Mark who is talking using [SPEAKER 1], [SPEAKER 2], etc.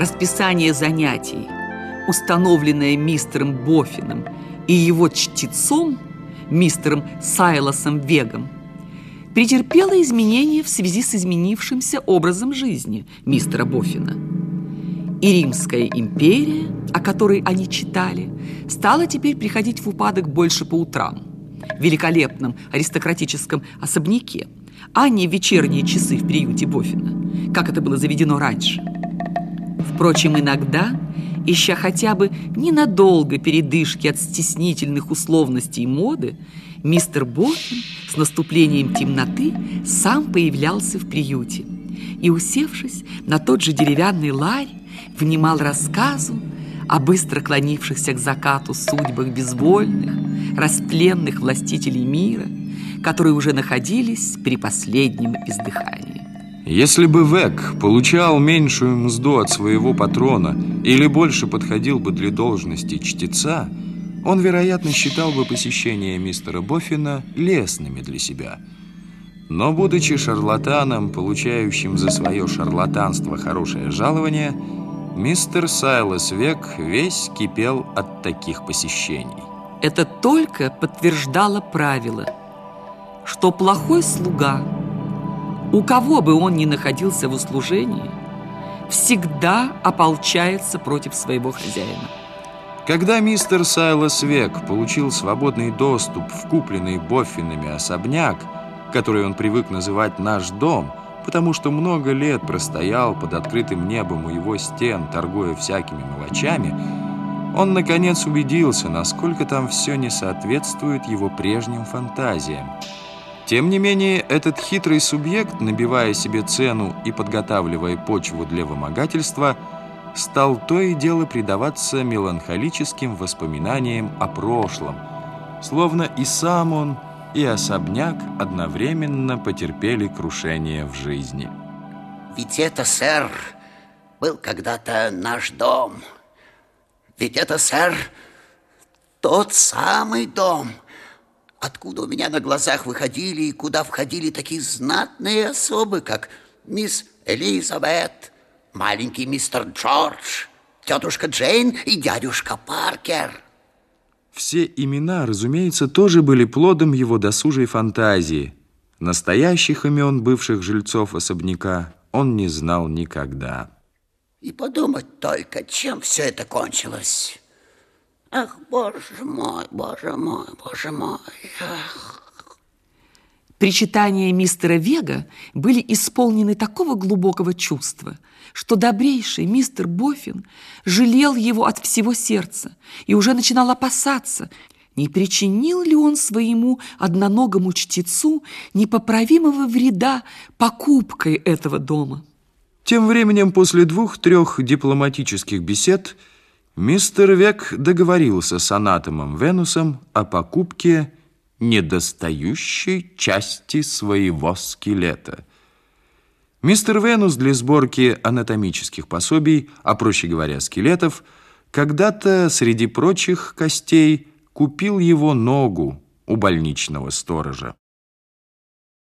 [SPEAKER 1] расписание занятий, установленное мистером Боффином и его чтецом, мистером Сайлосом Вегом, претерпело изменения в связи с изменившимся образом жизни мистера Боффина. И Римская империя, о которой они читали, стала теперь приходить в упадок больше по утрам, в великолепном аристократическом особняке, а не в вечерние часы в приюте Боффина, как это было заведено раньше. Впрочем, иногда, ища хотя бы ненадолго передышки от стеснительных условностей моды, мистер Боффин с наступлением темноты сам появлялся в приюте и, усевшись на тот же деревянный ларь, внимал рассказу о быстро клонившихся к закату судьбах безвольных, растленных властителей мира, которые уже находились при последнем издыхании.
[SPEAKER 2] Если бы Век получал меньшую мзду от своего патрона или больше подходил бы для должности чтеца, он, вероятно, считал бы посещение мистера Боффина лестными для себя. Но, будучи шарлатаном, получающим за свое шарлатанство хорошее жалование, мистер Сайлос Век весь кипел от таких посещений.
[SPEAKER 1] Это только подтверждало правило, что плохой слуга, у кого бы он ни находился в услужении, всегда ополчается против своего хозяина.
[SPEAKER 2] Когда мистер Сайлос Век получил свободный доступ в купленный Боффинами особняк, который он привык называть «наш дом», потому что много лет простоял под открытым небом у его стен, торгуя всякими мелочами, он, наконец, убедился, насколько там все не соответствует его прежним фантазиям. Тем не менее, этот хитрый субъект, набивая себе цену и подготавливая почву для вымогательства – стал то и дело предаваться меланхолическим воспоминаниям о прошлом, словно и сам он, и особняк одновременно потерпели крушение в жизни.
[SPEAKER 3] Ведь это, сэр, был когда-то наш дом. Ведь это, сэр, тот самый дом, откуда у меня на глазах выходили и куда входили такие знатные особы, как мисс Элизабет, маленький мистер Джордж, тетушка Джейн и дядюшка Паркер.
[SPEAKER 2] Все имена, разумеется, тоже были плодом его досужей фантазии. Настоящих имен бывших жильцов особняка он не знал никогда.
[SPEAKER 3] И подумать только, чем все это кончилось. Ах, боже мой, боже мой, боже мой. Ах.
[SPEAKER 1] Причитания мистера Вега были исполнены такого глубокого чувства, что добрейший мистер Боффин жалел его от всего сердца и уже начинал опасаться, не причинил ли он своему одноногому чтецу непоправимого вреда покупкой этого дома.
[SPEAKER 2] Тем временем после двух-трех дипломатических бесед мистер Век договорился с анатомом Венусом о покупке недостающей части своего скелета. Мистер Венус для сборки анатомических пособий, а проще говоря, скелетов, когда-то среди прочих костей купил его ногу у больничного сторожа.